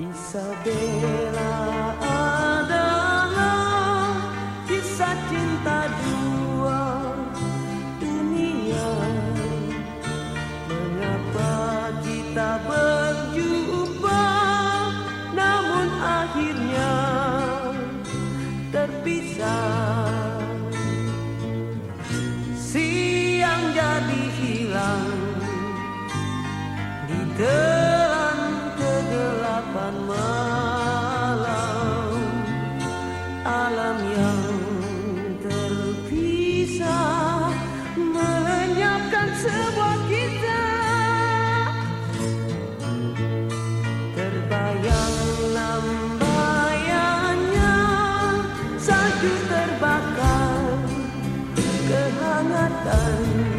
Isabella terbakar. Kehangatan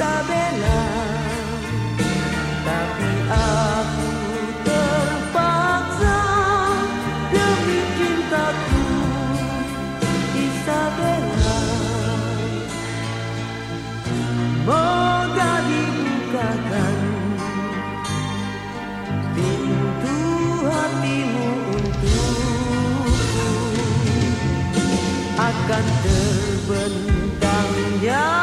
Isabella, Tapi aku terpaksa Demi cintaku, Isabella. Moga dibukakan Pintu hatimu untukku. Akan terbentang yang